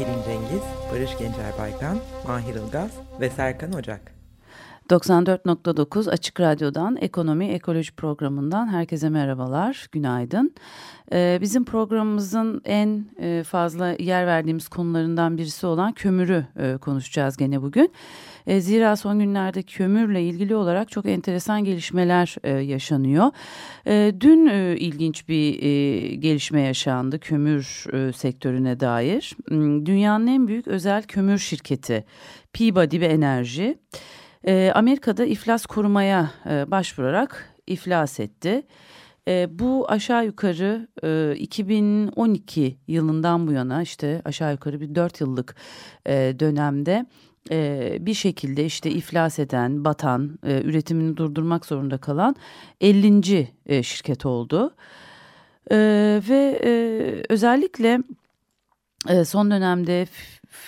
Pelin Cengiz, Barış Gencer Baykan, Mahir Ilgaz ve Serkan Ocak. 94.9 Açık Radyo'dan Ekonomi Ekoloji programından herkese merhabalar, günaydın. Ee, bizim programımızın en e, fazla yer verdiğimiz konularından birisi olan kömürü e, konuşacağız gene bugün. E, zira son günlerde kömürle ilgili olarak çok enteresan gelişmeler yaşanıyor. Dün ilginç bir gelişme yaşandı kömür sektörüne dair. Hmm, dünyanın en büyük özel kömür şirketi Peabody Enerji... E, Amerika'da iflas korumaya e, başvurarak iflas etti. E, bu aşağı yukarı e, 2012 yılından bu yana işte aşağı yukarı bir 4 yıllık e, dönemde e, bir şekilde işte iflas eden, batan, e, üretimini durdurmak zorunda kalan 50. E, şirket oldu. E, ve e, özellikle e, son dönemde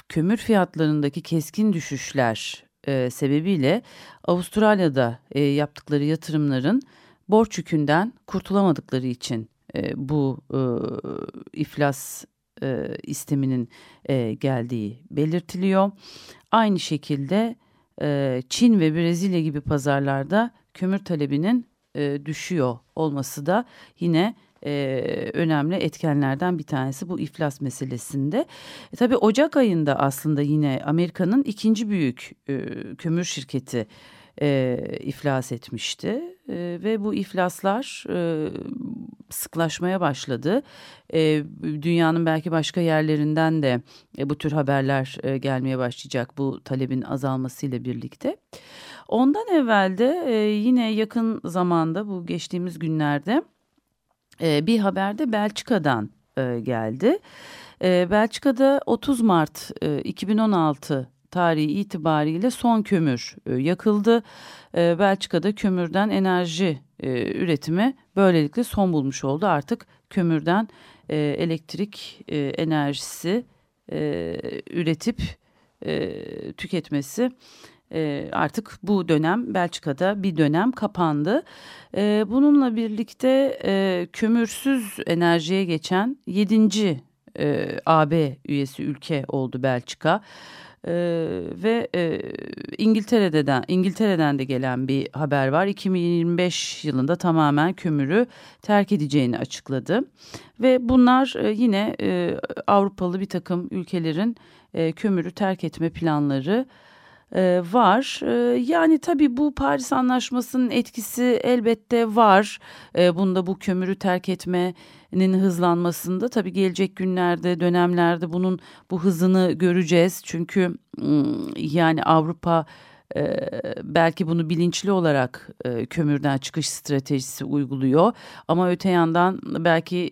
kömür fiyatlarındaki keskin düşüşler e, sebebiyle Avustralya'da e, yaptıkları yatırımların borç yükünden kurtulamadıkları için e, bu e, iflas e, isteminin e, geldiği belirtiliyor. Aynı şekilde e, Çin ve Brezilya gibi pazarlarda kömür talebinin e, düşüyor olması da yine e, önemli etkenlerden bir tanesi bu iflas meselesinde. E, tabii Ocak ayında aslında yine Amerika'nın ikinci büyük e, kömür şirketi e, iflas etmişti e, ve bu iflaslar e, sıklaşmaya başladı. E, dünyanın belki başka yerlerinden de e, bu tür haberler e, gelmeye başlayacak bu talebin azalmasıyla birlikte. Ondan evvel de e, yine yakın zamanda bu geçtiğimiz günlerde e, bir haberde Belçika'dan e, geldi. E, Belçika'da 30 Mart e, 2016 tarihi itibariyle son kömür e, yakıldı. E, Belçika'da kömürden enerji e, üretimi böylelikle son bulmuş oldu. Artık kömürden e, elektrik e, enerjisi e, üretip e, tüketmesi e, artık bu dönem Belçika'da bir dönem kapandı. E, bununla birlikte e, kömürsüz enerjiye geçen 7. E, AB üyesi ülke oldu Belçika. Ee, ve e, İngiltere'den İngiltere'den de gelen bir haber var. 2025 yılında tamamen kömürü terk edeceğini açıkladı. Ve bunlar e, yine e, Avrupalı bir takım ülkelerin e, kömürü terk etme planları e, var. E, yani tabii bu Paris Anlaşması'nın etkisi elbette var. E, bunda bu kömürü terk etmenin hızlanmasında tabii gelecek günlerde, dönemlerde bunun bu hızını göreceğiz. Çünkü yani Avrupa belki bunu bilinçli olarak kömürden çıkış stratejisi uyguluyor ama öte yandan belki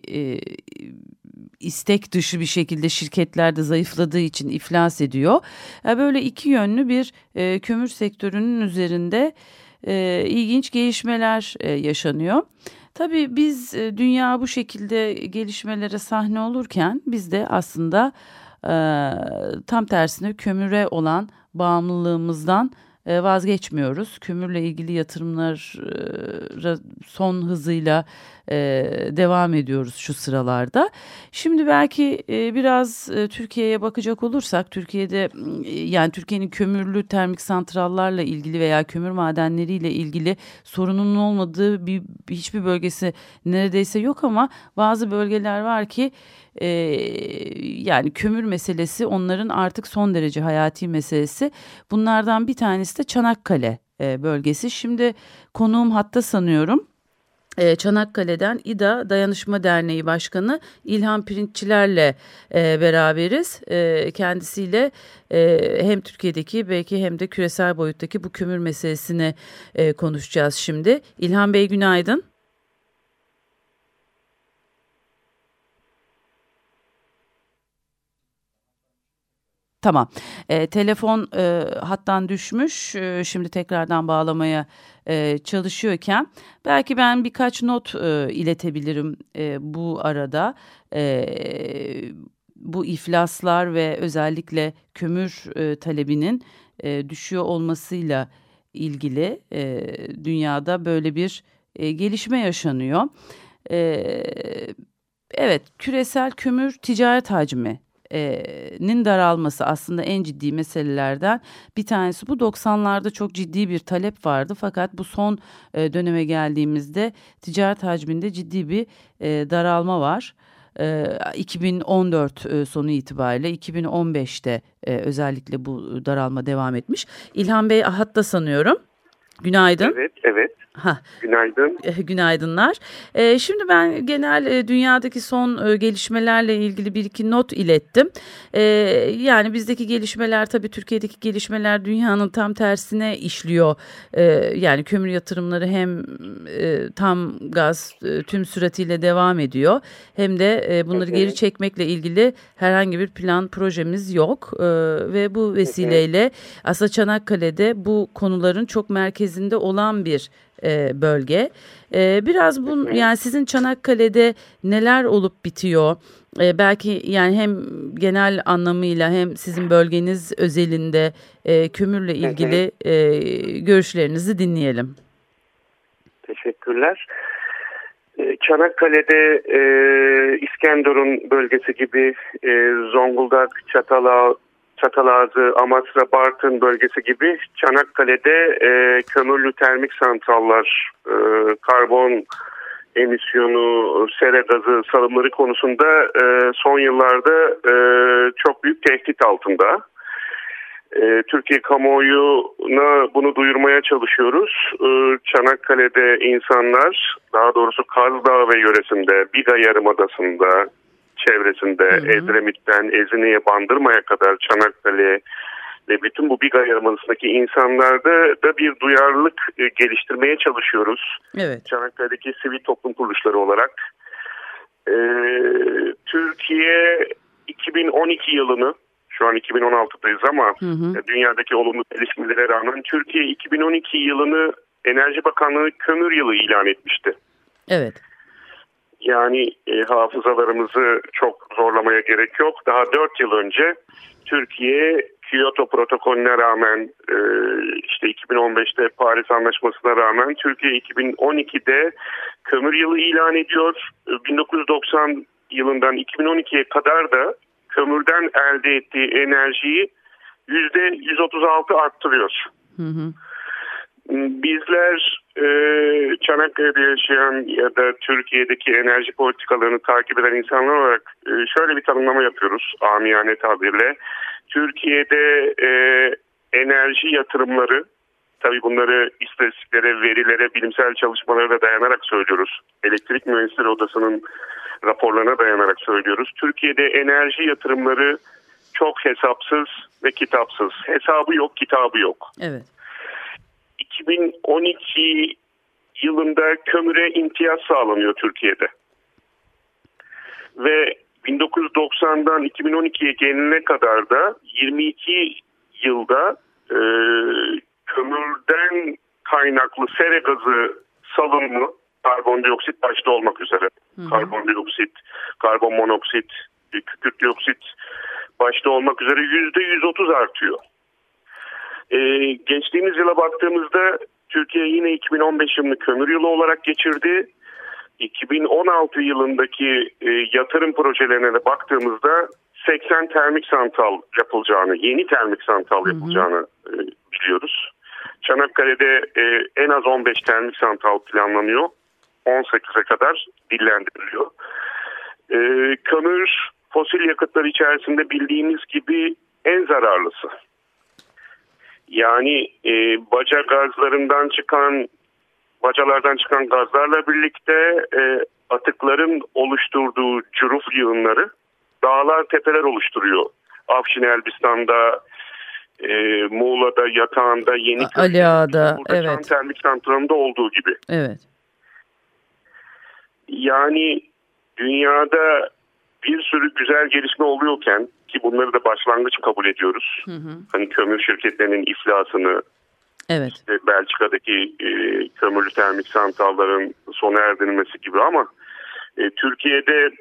istek dışı bir şekilde şirketler de zayıfladığı için iflas ediyor. Yani böyle iki yönlü bir e, kömür sektörünün üzerinde e, ilginç gelişmeler e, yaşanıyor. Tabii biz e, dünya bu şekilde gelişmelere sahne olurken biz de aslında e, tam tersine kömüre olan bağımlılığımızdan vazgeçmiyoruz. Kömürle ilgili yatırımlara son hızıyla e, devam ediyoruz şu sıralarda. Şimdi belki e, biraz Türkiye'ye bakacak olursak Türkiye'de yani Türkiye'nin kömürlü termik santrallarla ilgili veya kömür madenleriyle ilgili sorunun olmadığı bir hiçbir bölgesi neredeyse yok ama bazı bölgeler var ki e, yani kömür meselesi onların artık son derece hayati meselesi. Bunlardan bir tanesi de Çanakkale e, bölgesi. Şimdi konuğum hatta sanıyorum. Çanakkale'den İDA Dayanışma Derneği Başkanı İlhan Pirinççilerle e, beraberiz. E, kendisiyle e, hem Türkiye'deki belki hem de küresel boyuttaki bu kömür meselesini e, konuşacağız şimdi. İlhan Bey günaydın. Tamam. E, telefon e, hattan düşmüş. E, şimdi tekrardan bağlamaya e, çalışıyorken belki ben birkaç not e, iletebilirim e, bu arada. E, bu iflaslar ve özellikle kömür e, talebinin e, düşüyor olmasıyla ilgili e, dünyada böyle bir e, gelişme yaşanıyor. E, evet küresel kömür ticaret hacmi nin daralması aslında en ciddi meselelerden bir tanesi bu 90'larda çok ciddi bir talep vardı fakat bu son döneme geldiğimizde ticaret hacminde ciddi bir daralma var. 2014 sonu itibariyle 2015'te özellikle bu daralma devam etmiş. İlhan Bey hatta sanıyorum. Günaydın. Evet, evet. Ha. Günaydın. Eh, günaydınlar. E, şimdi ben genel e, dünyadaki son e, gelişmelerle ilgili bir iki not ilettim. Yani bizdeki gelişmeler tabii Türkiye'deki gelişmeler dünyanın tam tersine işliyor. Yani kömür yatırımları hem e, tam gaz tüm süratiyle devam ediyor. Hem de bunları geri çekmekle ilgili herhangi bir plan projemiz yok. Ve bu vesileyle aslında Çanakkale'de bu konuların çok merkezinde olan bir e, bölge. E, biraz bu yani sizin Çanakkale'de neler olup bitiyor? E, belki yani hem genel anlamıyla hem sizin bölgeniz özelinde e, kömürle ilgili e, görüşlerinizi dinleyelim. Teşekkürler. E, Çanakkale'de e, İskenderun bölgesi gibi e, Zonguldak, Çatalhağ, Çatalazı, Amasra, Bartın bölgesi gibi Çanakkale'de e, kömürlü termik santrallar, e, karbon emisyonu, sera gazı salımları konusunda e, son yıllarda e, çok büyük tehdit altında. E, Türkiye kamuoyuna bunu duyurmaya çalışıyoruz. E, Çanakkale'de insanlar, daha doğrusu Kaz Dağı ve yöresinde, Biga Yarımadası'nda, çevresinde hı hı. Edremit'ten Ezine'ye Bandırma'ya kadar Çanakkale ve bütün bu Biga Yarımadası'ndaki insanlarda da bir duyarlılık e, geliştirmeye çalışıyoruz. Evet. Çanakkale'deki sivil toplum kuruluşları olarak. Ee, Türkiye 2012 yılını şu an 2016'dayız ama hı hı. dünyadaki olumlu gelişmelere rağmen Türkiye 2012 yılını Enerji Bakanlığı kömür yılı ilan etmişti. Evet. Yani e, hafızalarımızı çok zorlamaya gerek yok. Daha 4 yıl önce Türkiye Kyoto protokolüne rağmen e, işte 2015'te Paris Anlaşması'na rağmen Türkiye 2012'de kömür yılı ilan ediyor. 1990 yılından 2012'ye kadar da kömürden elde ettiği enerjiyi %136 arttırıyor. Hı hı. Bizler e, Çanakkale'de yaşayan ya da Türkiye'deki enerji politikalarını takip eden insanlar olarak e, şöyle bir tanımlama yapıyoruz amiyane tabirle. Türkiye'de e, enerji yatırımları Tabii bunları istatistiklere, verilere, bilimsel çalışmalara da dayanarak söylüyoruz. Elektrik Mühendisleri Odası'nın raporlarına dayanarak söylüyoruz. Türkiye'de enerji yatırımları çok hesapsız ve kitapsız. Hesabı yok, kitabı yok. Evet. 2012 yılında kömüre imtiyaz sağlanıyor Türkiye'de. Ve 1990'dan 2012'ye gelene kadar da 22 yılda e, kömürden kaynaklı sera gazı salınımı karbondioksit başta olmak üzere hı hı. karbondioksit, karbon monoksit, kükürt dioksit başta olmak üzere yüzde 130 artıyor. Ee, geçtiğimiz yıla baktığımızda Türkiye yine 2015 yılını kömür yılı olarak geçirdi. 2016 yılındaki e, yatırım projelerine de baktığımızda 80 termik santral yapılacağını, yeni termik santral yapılacağını e, biliyoruz. Çanakkale'de e, en az 15 termik santral planlanıyor. 18'e kadar dillendiriliyor. E, kömür fosil yakıtlar içerisinde bildiğimiz gibi en zararlısı. Yani e, baca gazlarından çıkan bacalardan çıkan gazlarla birlikte e, atıkların oluşturduğu cüruf yığınları dağlar tepeler oluşturuyor. Afşin Elbistan'da, e, Muğla'da, Yatağan'da, Yeniköy'de, Aliağa'da, evet. Çan termik santralında olduğu gibi. Evet. Yani dünyada bir sürü güzel gelişme oluyorken ki bunları da başlangıç kabul ediyoruz. Hı hı. Hani kömür şirketlerinin iflasını, evet. işte Belçika'daki e, kömürlü termik santrallerin sona erdirilmesi gibi ama e, Türkiye'de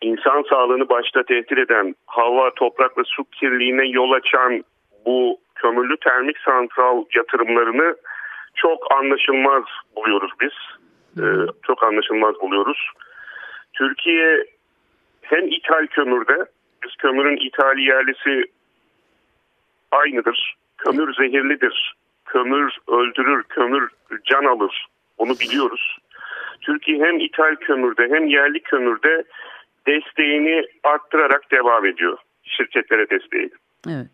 insan sağlığını başta tehdit eden hava, toprak ve su kirliliğine yol açan bu kömürlü termik santral yatırımlarını çok anlaşılmaz buluyoruz biz. Ee, çok anlaşılmaz buluyoruz. Türkiye hem ithal kömürde, biz kömürün ithali yerlisi aynıdır. Kömür zehirlidir. Kömür öldürür, kömür can alır. Bunu biliyoruz. Türkiye hem ithal kömürde hem yerli kömürde desteğini arttırarak devam ediyor. Şirketlere desteği. Evet.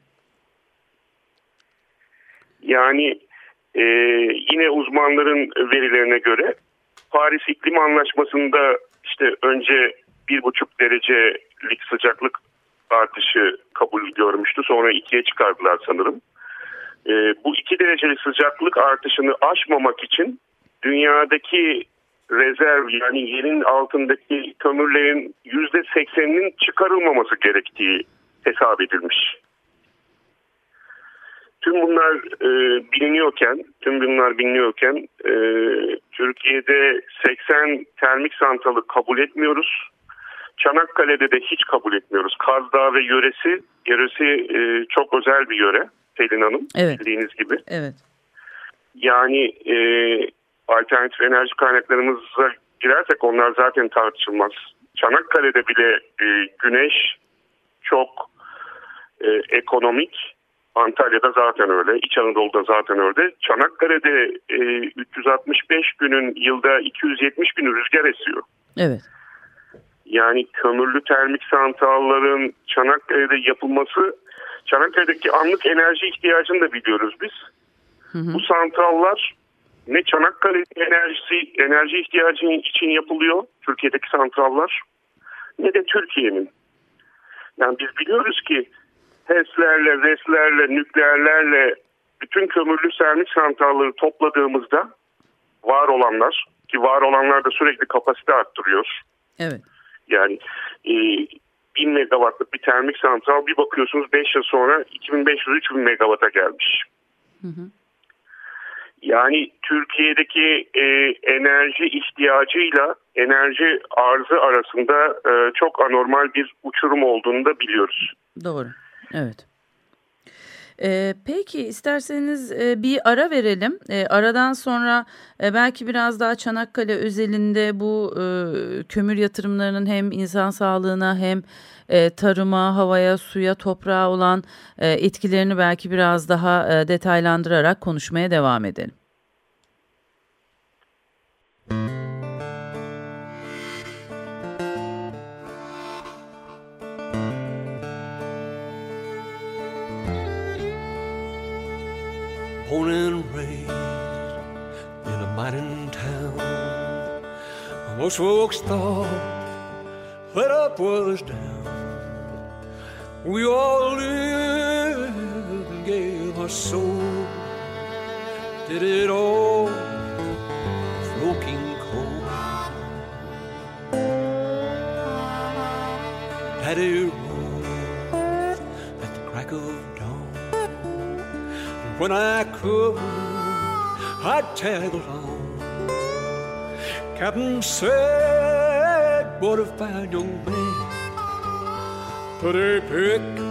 Yani e, yine uzmanların verilerine göre Paris İklim Anlaşması'nda işte önce bir buçuk derecelik sıcaklık artışı kabul görmüştü. Sonra ikiye çıkardılar sanırım. E, bu iki derecelik sıcaklık artışını aşmamak için dünyadaki rezerv yani yerin altındaki kömürlerin yüzde sekseninin çıkarılmaması gerektiği hesap edilmiş. Tüm bunlar e, biliniyorken, tüm bunlar biliniyorken e, Türkiye'de 80 termik santralı kabul etmiyoruz. Çanakkale'de de hiç kabul etmiyoruz. Kaz Dağı ve yöresi, yöresi e, çok özel bir yöre Pelin Hanım, evet. bildiğiniz gibi. Evet. Yani e, alternatif enerji kaynaklarımıza girersek onlar zaten tartışılmaz. Çanakkale'de bile e, güneş çok e, ekonomik. Antalya'da zaten öyle. İç Anadolu'da zaten öyle. Çanakkale'de e, 365 günün yılda 270 gün rüzgar esiyor. Evet. Yani kömürlü termik santralların Çanakkale'de yapılması Çanakkale'deki anlık enerji ihtiyacını da biliyoruz biz. Hı hı. Bu santrallar ne Çanakkale enerjisi enerji ihtiyacı için yapılıyor Türkiye'deki santrallar ne de Türkiye'nin. Yani biz biliyoruz ki HES'lerle, RES'lerle, nükleerlerle bütün kömürlü sermik santralları topladığımızda var olanlar ki var olanlar da sürekli kapasite arttırıyor. Evet. Yani e, 1000 megawattlık bir termik santral bir bakıyorsunuz 5 yıl sonra 2500-3000 megawata gelmiş. Hı hı. Yani Türkiye'deki e, enerji ihtiyacıyla enerji arzı arasında e, çok anormal bir uçurum olduğunu da biliyoruz. Doğru, evet. Ee, peki isterseniz e, bir ara verelim. E, aradan sonra e, belki biraz daha Çanakkale özelinde bu e, kömür yatırımlarının hem insan sağlığına hem e, tarıma, havaya, suya, toprağa olan e, etkilerini belki biraz daha e, detaylandırarak konuşmaya devam edelim. Born and raised in a mining town, most folks thought that up was down. We all lived and gave our soul, did it all, smoking coal. Daddy rose when I could, I'd tag along. Captain said, "What a fine young man." Put a pick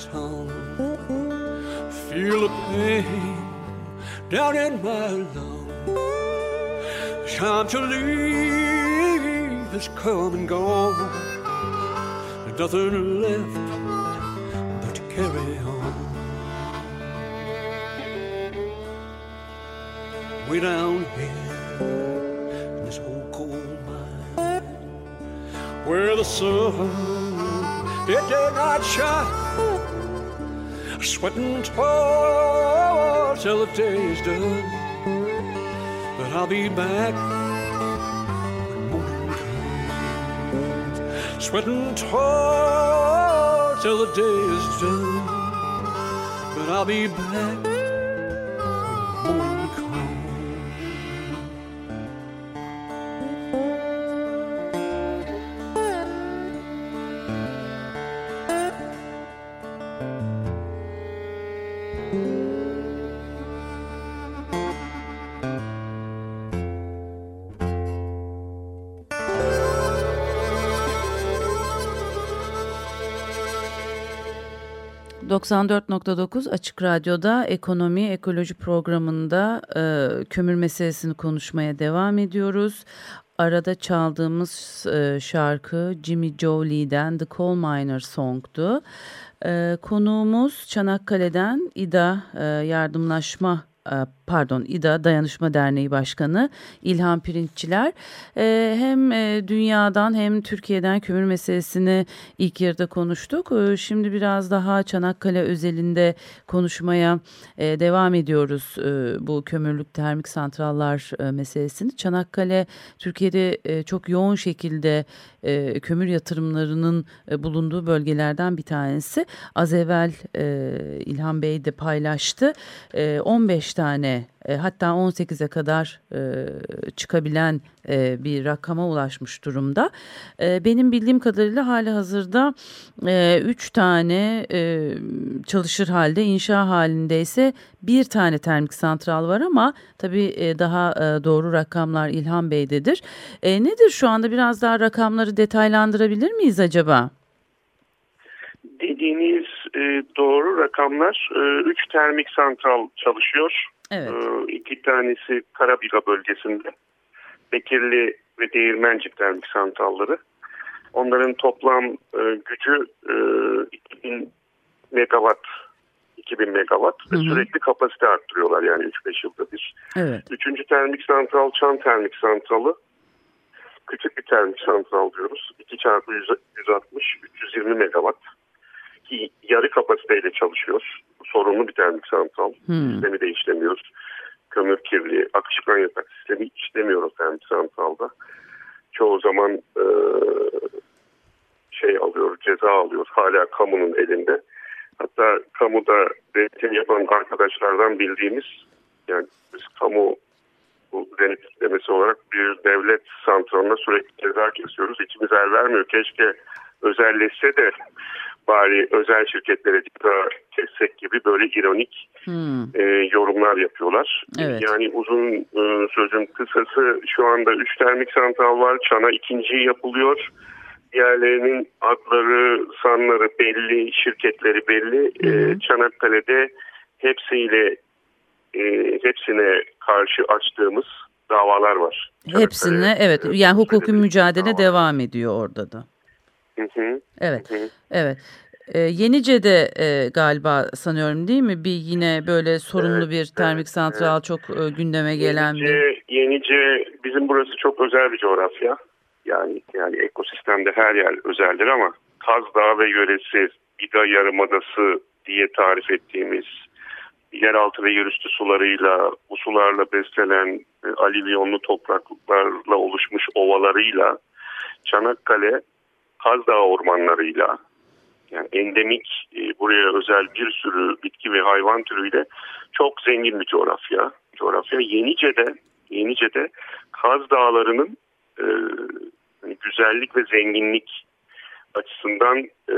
tongue. Feel the pain down in my lungs. Time to leave has come and gone. Nothing left but to carry on. Way down here in this old coal mine where the sun It dare not shut. Sweating toil till the day is done. But I'll be back when morning comes. Sweating toil till the day is done. But I'll be back 94.9 Açık Radyo'da ekonomi ekoloji programında e, kömür meselesini konuşmaya devam ediyoruz. Arada çaldığımız e, şarkı Jimmy Jolie'den The Coal Miner Song'du. E, konuğumuz Çanakkale'den İDA e, Yardımlaşma e, pardon İDA Dayanışma Derneği Başkanı İlhan Pirinççiler e, hem e, dünyadan hem Türkiye'den kömür meselesini ilk yarıda konuştuk. Şimdi biraz daha Çanakkale özelinde konuşmaya devam ediyoruz bu kömürlük termik santrallar meselesini. Çanakkale Türkiye'de çok yoğun şekilde kömür yatırımlarının bulunduğu bölgelerden bir tanesi. Az evvel İlhan Bey de paylaştı. 15 tane e, hatta 18'e kadar e, çıkabilen e, bir rakama ulaşmış durumda. E, benim bildiğim kadarıyla hali hazırda 3 e, tane e, çalışır halde inşa halindeyse bir tane termik santral var ama tabii e, daha e, doğru rakamlar İlhan Bey'dedir. E, nedir şu anda biraz daha rakamları detaylandırabilir miyiz acaba? Dediğiniz e, doğru rakamlar. E, üç termik santral çalışıyor. Evet. E, iki tanesi Karabiga bölgesinde. Bekirli ve Değirmencik termik santralları. Onların toplam e, gücü e, 2000 megawatt 2000 megawatt hı hı. sürekli kapasite arttırıyorlar yani 3-5 yılda bir. Evet. Üçüncü termik santral Çan termik santralı küçük bir termik santral diyoruz. 2 çarpı 160 320 megawatt yarı kapasiteyle çalışıyor. Sorunlu bir termik santral. Hmm. Sistemi de işlemiyoruz. Kömür kirli, akışkan yatak sistemi işlemiyoruz termik santralda. Çoğu zaman e, şey alıyor, ceza alıyor. Hala kamunun elinde. Hatta kamuda denetim yapan arkadaşlardan bildiğimiz yani biz kamu bu denetlemesi olarak bir devlet santralına sürekli ceza kesiyoruz. İçimiz el vermiyor. Keşke özelleşse de bari özel şirketlere ceza kessek gibi böyle ironik hmm. e, yorumlar yapıyorlar. Evet. Yani uzun e, sözün kısası şu anda 3 termik santral var. Çana ikinci yapılıyor. Diğerlerinin adları, sanları belli, şirketleri belli. Hmm. E, Çanakkale'de hepsiyle e, hepsine karşı açtığımız davalar var. Hepsine evet yani hukuki mücadele devam ediyor orada da. Hı hı. Evet. Hı hı. Evet. Ee, Yenice'de e, galiba sanıyorum değil mi? Bir yine böyle sorunlu evet, bir termik evet, santral evet. çok e, gündeme gelen Yenice, bir. Yenice bizim burası çok özel bir coğrafya. Yani yani ekosistemde her yer özeldir ama Kaz Dağı ve yöresi, İda Yarımadası diye tarif ettiğimiz yeraltı ve yerüstü sularıyla, bu sularla beslenen e, alivyonlu topraklarla oluşmuş ovalarıyla Çanakkale Kazdağ ormanlarıyla yani endemik e, buraya özel bir sürü bitki ve hayvan türüyle çok zengin bir coğrafya. Coğrafya Yenice'de Yenice'de Kaz Dağları'nın e, hani güzellik ve zenginlik açısından e,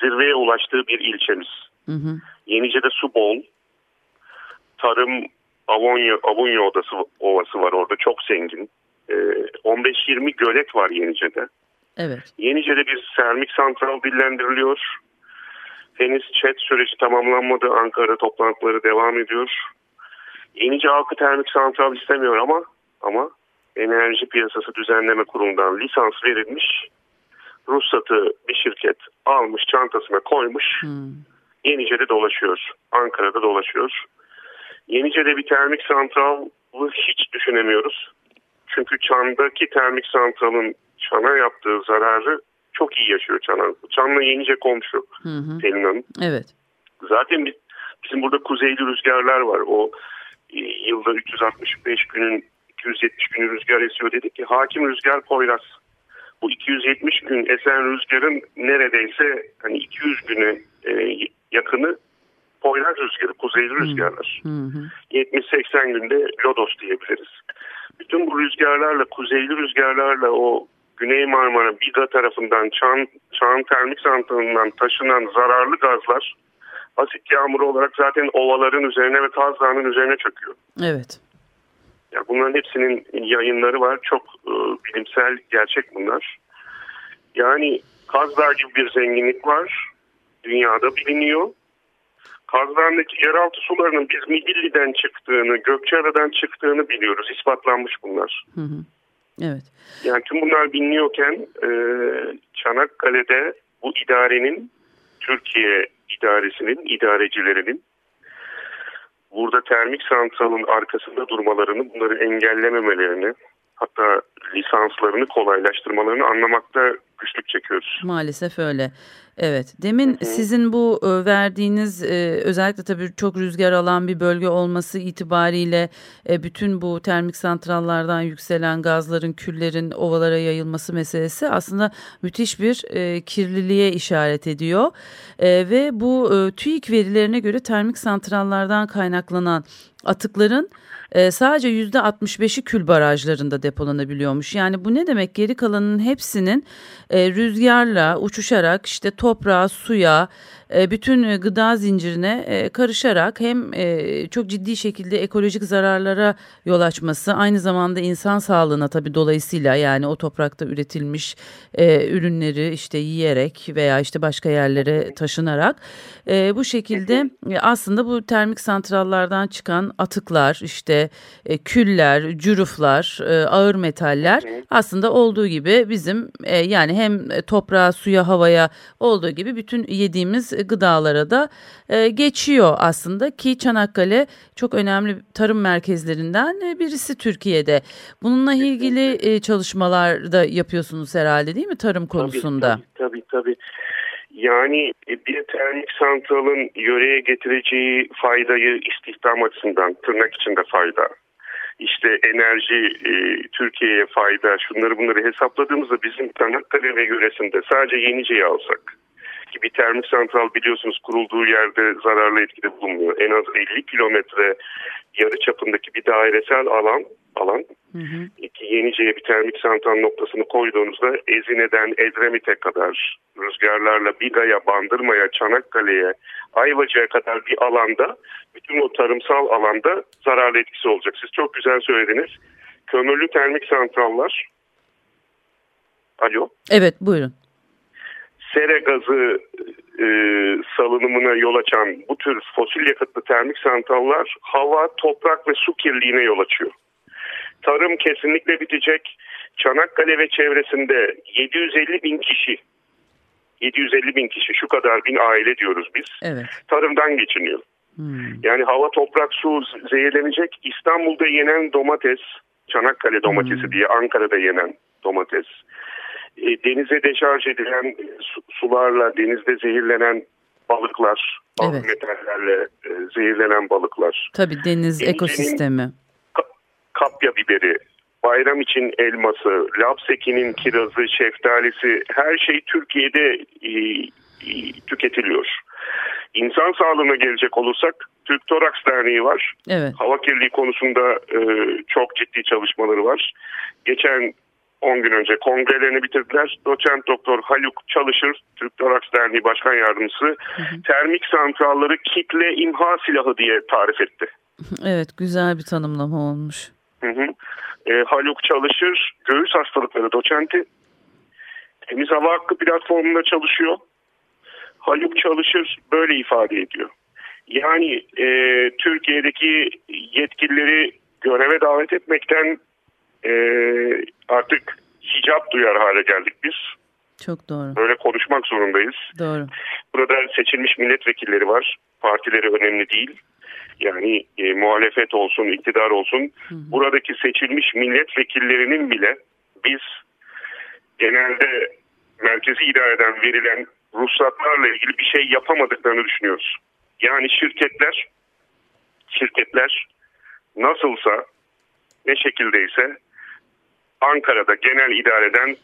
zirveye ulaştığı bir ilçemiz. Hı hı. Yenice'de su bol. Tarım Avonya, Avonya Odası, Ovası var orada çok zengin. E, 15-20 gölet var Yenice'de. Evet. Yenice'de bir sermik santral dillendiriliyor. Henüz chat süreci tamamlanmadı. Ankara toplantıları devam ediyor. Yenice halkı termik santral istemiyor ama ama Enerji Piyasası Düzenleme Kurulu'ndan lisans verilmiş. Ruhsatı bir şirket almış çantasına koymuş. Hmm. Yenice'de dolaşıyor. Ankara'da dolaşıyor. Yenice'de bir termik santralı hiç düşünemiyoruz. Çünkü Çan'daki termik santralın Çan'a yaptığı zararı çok iyi yaşıyor Çan'a. Çan'la yenice komşu Hı Hanım. Evet. Zaten biz, bizim burada kuzeyli rüzgarlar var. O e, yılda 365 günün 270 günü rüzgar esiyor dedik ki hakim rüzgar Poyraz. Bu 270 gün esen rüzgarın neredeyse hani 200 güne e, yakını Poyraz rüzgarı, kuzeyli rüzgarlar. Hı hı. 70-80 günde Lodos diyebiliriz. Bütün bu rüzgarlarla, kuzeyli rüzgarlarla o Güney Marmara, Biga tarafından Çan, Çağan Termik Santralı'ndan taşınan zararlı gazlar asit yağmuru olarak zaten ovaların üzerine ve Kaz Dağı'nın üzerine çöküyor. Evet. Ya bunların hepsinin yayınları var. Çok e, bilimsel gerçek bunlar. Yani Kaz Dağı gibi bir zenginlik var. Dünyada biliniyor. Kaz Dağı'ndaki yeraltı sularının biz Midilli'den çıktığını, Gökçeada'dan çıktığını biliyoruz. İspatlanmış bunlar. Hı hı. Evet. Yani tüm bunlar biliniyorken e, Çanakkale'de bu idarenin, Türkiye idaresinin, idarecilerinin burada termik santralın arkasında durmalarını, bunları engellememelerini, hatta lisanslarını kolaylaştırmalarını anlamakta güçlük çekiyoruz. Maalesef öyle. Evet. Demin sizin bu e, verdiğiniz e, özellikle tabii çok rüzgar alan bir bölge olması itibariyle e, bütün bu termik santrallardan yükselen gazların, küllerin ovalara yayılması meselesi aslında müthiş bir kirliliğe işaret ediyor. Ve bu TÜİK verilerine göre termik santrallardan kaynaklanan atıkların e, sadece yüzde 65'i kül barajlarında depolanabiliyormuş. Yani bu ne demek? Geri kalanın hepsinin e, rüzgarla uçuşarak işte toprağa, suya, bütün gıda zincirine e, karışarak hem e, çok ciddi şekilde ekolojik zararlara yol açması aynı zamanda insan sağlığına tabii dolayısıyla yani o toprakta üretilmiş e, ürünleri işte yiyerek veya işte başka yerlere taşınarak e, bu şekilde e, aslında bu termik santrallardan çıkan atıklar işte e, küller, cüruflar, e, ağır metaller aslında olduğu gibi bizim e, yani hem toprağa, suya, havaya olduğu gibi bütün yediğimiz gıdalara da e, geçiyor aslında ki Çanakkale çok önemli tarım merkezlerinden e, birisi Türkiye'de. Bununla ilgili e, çalışmalar da yapıyorsunuz herhalde değil mi tarım konusunda? Tabii tabii. tabii. Yani e, bir termik santralın yöreye getireceği faydayı istihdam açısından tırnak içinde fayda. İşte enerji e, Türkiye'ye fayda şunları bunları hesapladığımızda bizim Çanakkale ve yöresinde sadece Yenice'yi alsak ki bir termik santral biliyorsunuz kurulduğu yerde zararlı etkide bulunmuyor. En az 50 kilometre yarı çapındaki bir dairesel alan alan Hı hı. ki Yenice'ye bir termik santral noktasını koyduğunuzda Ezine'den Edremit'e kadar rüzgarlarla Biga'ya, Bandırma'ya, Çanakkale'ye, Ayvacık'a kadar bir alanda bütün o tarımsal alanda zararlı etkisi olacak. Siz çok güzel söylediniz. Kömürlü termik santrallar Alo. Evet buyurun. Sera gazı e, salınımına yol açan bu tür fosil yakıtlı termik santrallar hava, toprak ve su kirliliğine yol açıyor. Tarım kesinlikle bitecek. Çanakkale ve çevresinde 750 bin kişi 750 bin kişi şu kadar bin aile diyoruz biz. Evet. Tarımdan geçiniyor. Hmm. Yani hava, toprak, su zehirlenecek. İstanbul'da yenen domates, Çanakkale domatesi diye Ankara'da yenen domates. E, denize deşarj edilen su- sularla denizde zehirlenen balıklar, Evet. metallerle e, zehirlenen balıklar. Tabii deniz Yenice'nin- ekosistemi. Ka- kapya biberi, bayram için elması, lapsekinin kirazı, şeftalisi her şey Türkiye'de e, e, tüketiliyor. İnsan sağlığına gelecek olursak Türk Toraks Derneği var. Evet. Hava kirliliği konusunda e, çok ciddi çalışmaları var. Geçen 10 gün önce kongrelerini bitirdiler. Doçent Doktor Haluk Çalışır, Türk Toraks Derneği Başkan Yardımcısı, termik santralları kitle imha silahı diye tarif etti. Evet güzel bir tanımlama olmuş. Hı hı. E, Haluk Çalışır, göğüs hastalıkları doçenti. Temiz Hava Hakkı platformunda çalışıyor. Haluk Çalışır böyle ifade ediyor. Yani e, Türkiye'deki yetkilileri göreve davet etmekten e, artık hicap duyar hale geldik biz. Çok doğru. Böyle konuşmak zorundayız. Doğru. Burada seçilmiş milletvekilleri var. Partileri önemli değil. Yani e, muhalefet olsun, iktidar olsun. Buradaki seçilmiş milletvekillerinin bile biz genelde merkezi idareden verilen ruhsatlarla ilgili bir şey yapamadıklarını düşünüyoruz. Yani şirketler şirketler nasılsa ne şekildeyse Ankara'da genel idareden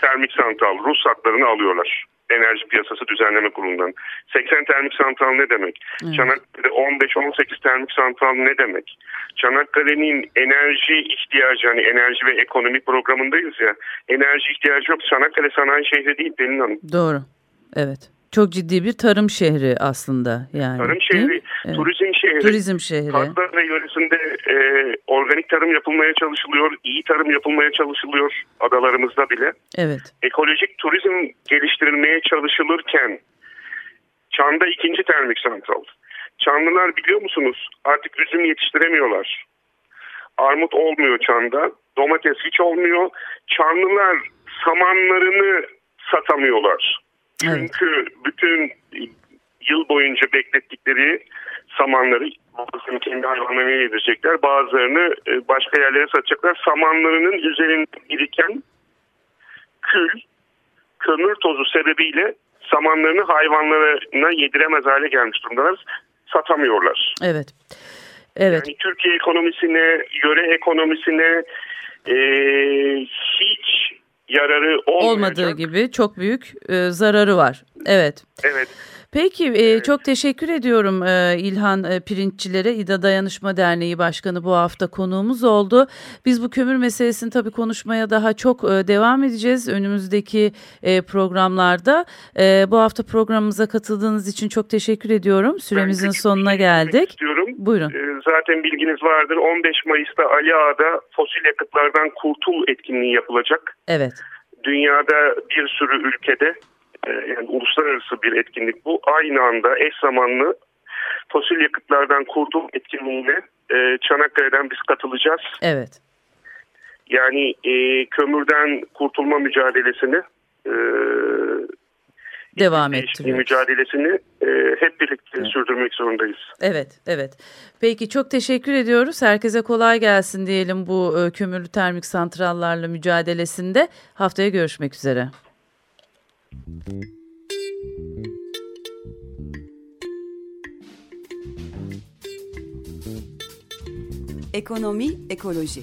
termik santral ruhsatlarını alıyorlar. Enerji Piyasası Düzenleme Kurulu'ndan. 80 termik santral ne demek? Evet. Çanakkale'de 15-18 termik santral ne demek? Çanakkale'nin enerji ihtiyacı hani enerji ve ekonomi programındayız ya. Enerji ihtiyacı yok. Çanakkale sanayi şehri değil Pelin Hanım. Doğru. Evet. Çok ciddi bir tarım şehri aslında yani. Tarım şehri? Evet. turizm şehri. Turizm şehri. Kazları yöresinde e, organik tarım yapılmaya çalışılıyor, iyi tarım yapılmaya çalışılıyor adalarımızda bile. Evet. Ekolojik turizm geliştirilmeye çalışılırken Çan'da ikinci termik santral. Çanlılar biliyor musunuz artık üzüm yetiştiremiyorlar. Armut olmuyor Çan'da, domates hiç olmuyor. Çanlılar samanlarını satamıyorlar. Evet. Çünkü bütün yıl boyunca beklettikleri samanları bazılarını kendi hayvanlarına yedirecekler. Bazılarını e, başka yerlere satacaklar. Samanlarının üzerinde biriken kül, kömür tozu sebebiyle samanlarını hayvanlarına yediremez hale gelmiş durumdalar. Satamıyorlar. Evet. Evet. Yani Türkiye ekonomisine, yöre ekonomisine e, hiç yararı olmayacak. Olmadığı gibi çok büyük e, zararı var. Evet. Evet. Peki e, çok teşekkür ediyorum e, İlhan e, Pirinççilere. İDA Dayanışma Derneği Başkanı bu hafta konuğumuz oldu. Biz bu kömür meselesini tabii konuşmaya daha çok e, devam edeceğiz önümüzdeki e, programlarda. E, bu hafta programımıza katıldığınız için çok teşekkür ediyorum. Süremizin Ben sonuna geldik. Istiyorum. Buyurun. Ee, Zaten bilginiz vardır. 15 Mayıs'ta Ali Ağa'da fosil yakıtlardan kurtul etkinliği yapılacak. Evet. Dünyada bir sürü ülkede e, yani uluslararası bir etkinlik bu. Aynı anda eş zamanlı fosil yakıtlardan kurtul etkinliğine e, Çanakkale'den biz katılacağız. Evet. Yani e, kömürden kurtulma mücadelesini Devam ettiriyoruz. mücadelesini e, hep birlikte sürdürmek zorundayız. Evet, evet. Peki çok teşekkür ediyoruz. Herkese kolay gelsin diyelim bu e, kömürlü termik santrallarla mücadelesinde. Haftaya görüşmek üzere. Ekonomi, ekoloji.